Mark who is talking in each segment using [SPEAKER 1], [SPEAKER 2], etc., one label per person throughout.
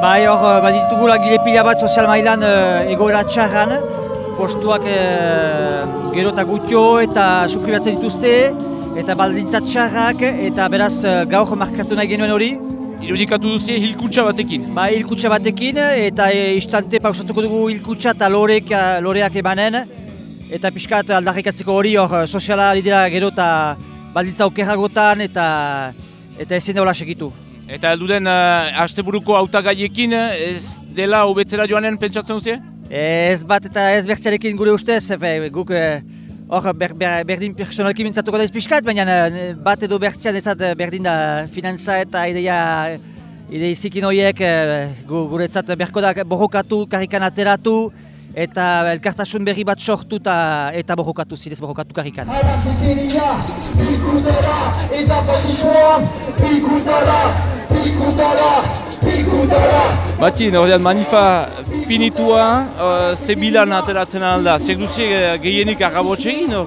[SPEAKER 1] Bai, hor, eh, baditugula gile pila bat sozial mailan uh, egoera txarran, postuak uh, gero eta gutio eta sukribatzen dituzte, eta baldintza txarrak, eta beraz gaur markatu nahi genuen hori.
[SPEAKER 2] Irudikatu duzie hilkutsa batekin.
[SPEAKER 1] Ba, hilkutsa batekin, eta e, istante pausatuko dugu hilkutsa eta loreak, loreak emanen, eta pixkat aldarrikatzeko hori hor soziala lidera gero eta baldintza okerragotan eta eta ezin daula segitu.
[SPEAKER 2] Eta elduden uh, asteburuko autagaiekin ez dela hobetzera joanen pentsatzen duzie?
[SPEAKER 1] Ez bat eta ez bertziarekin gure ustez, efe, guk hor ber, ber, berdin personalki mintzatuko da pixkat, baina bat edo bertzian ezat berdin da finantza eta ideia idei zikin horiek guretzat berko da borrokatu, karrikan ateratu, eta elkartasun berri bat sortu ta, eta borrokatu zidez borrokatu karrikan. Arazikiria, pikutara, eta fasismoa, pikutara,
[SPEAKER 2] Batin, ordean manifa finitua, uh, zebilan ateratzen alda, zek duzie uh, gehienik agabotxe egin hor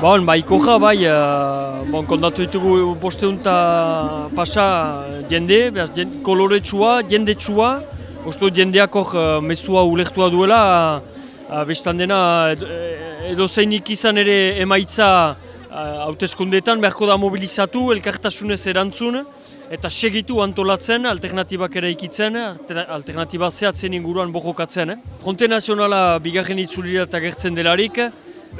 [SPEAKER 3] Bon, bai, koja, bai, uh, bon, kondatu ditugu posteunta pasa jende, behaz, jende, koloretsua, jende txua, Osto jendeak hor uh, mesua ulektua duela, uh, bestan dena edo zeinik izan ere emaitza hauteskundeetan uh, beharko da mobilizatu, elkartasunez erantzun, eta segitu antolatzen, alternatibak ere ikitzen, alternatiba zehatzen inguruan bojokatzen. Eh? Fronte Nazionala bigarren itzulira eta gertzen delarik,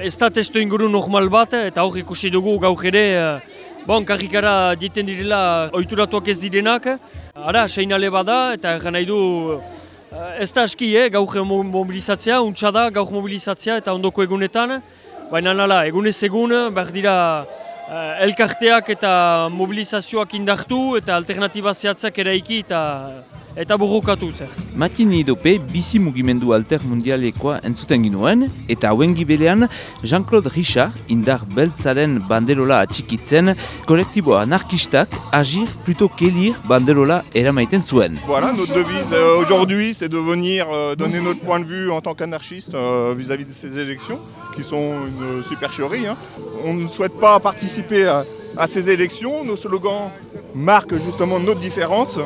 [SPEAKER 3] ez da testo inguru normal bat, eta hor ikusi dugu gauk ere, uh, bon, karrikara diten direla oituratuak ez direnak, Ara, seinale bada eta nahi du eh, ez da aski, eh, gaur mobilizatzea, untsa da gaur mobilizatzea eta ondoko egunetan. Baina nala, egunez egun, behar dira eh, elkarteak eta mobilizazioak indartu eta alternatiba zehatzak eraiki eta eta borrokatu zer.
[SPEAKER 2] Matini dope bizi mugimendu alter mundialekoa entzuten ginuen, eta hauen gibelean Jean-Claude Richard indar beltzaren banderola atxikitzen, kolektibo anarkistak agir plutôt qu'élire banderola eramaiten zuen.
[SPEAKER 4] Voilà, notre devise euh, aujourd'hui, c'est de venir euh, donner notre point de vue en tant qu'anarchiste euh, vis-à-vis de ces élections, qui sont une supercherie. Hein. On ne souhaite pas participer à, à ces élections, nos slogans marquent justement notre différence.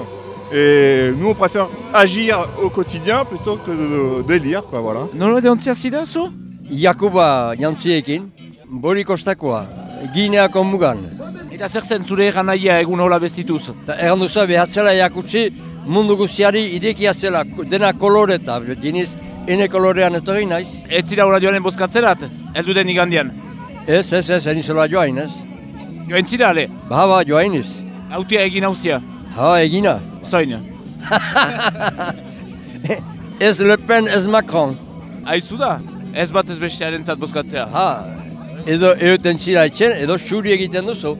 [SPEAKER 4] Et nous, on préfère agir au quotidien plutôt que de, de lire, quoi, voilà.
[SPEAKER 2] Nola de ontzia zira, zu?
[SPEAKER 5] Jakuba jantziekin, bori kostakoa, gineako mugan.
[SPEAKER 2] Eta zer zen zure egan nahia egun hola bestituz?
[SPEAKER 5] Egan duzu, behatzela jakutsi mundu guziari idekia zela dena koloreta, diniz, ene kolorean etorri naiz.
[SPEAKER 2] Ez zira hura joanen bozkatzerat, eldu den igandian?
[SPEAKER 5] Ez, ez, ez, enizola joain, ez.
[SPEAKER 2] Joain zira, ale?
[SPEAKER 5] Ba, ba, joainiz.
[SPEAKER 2] Autia egin hauzia?
[SPEAKER 5] Ha, egina.
[SPEAKER 2] Zoin?
[SPEAKER 5] ez Le Pen, ez Macron.
[SPEAKER 2] Aizu da, ez bat ez bestearen zat bozkatzea.
[SPEAKER 5] Ha, edo euten zira etxen, edo xuri egiten duzu.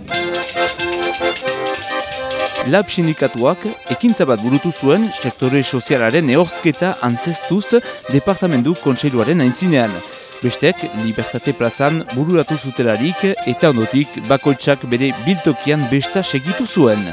[SPEAKER 2] Lab sindikatuak ekintza bat burutu zuen sektore sozialaren ehorzketa antzestuz departamendu kontseiluaren aintzinean. Bestek, Libertate plazan bururatu zutelarik eta ondotik bakoitzak bere biltokian besta segitu zuen.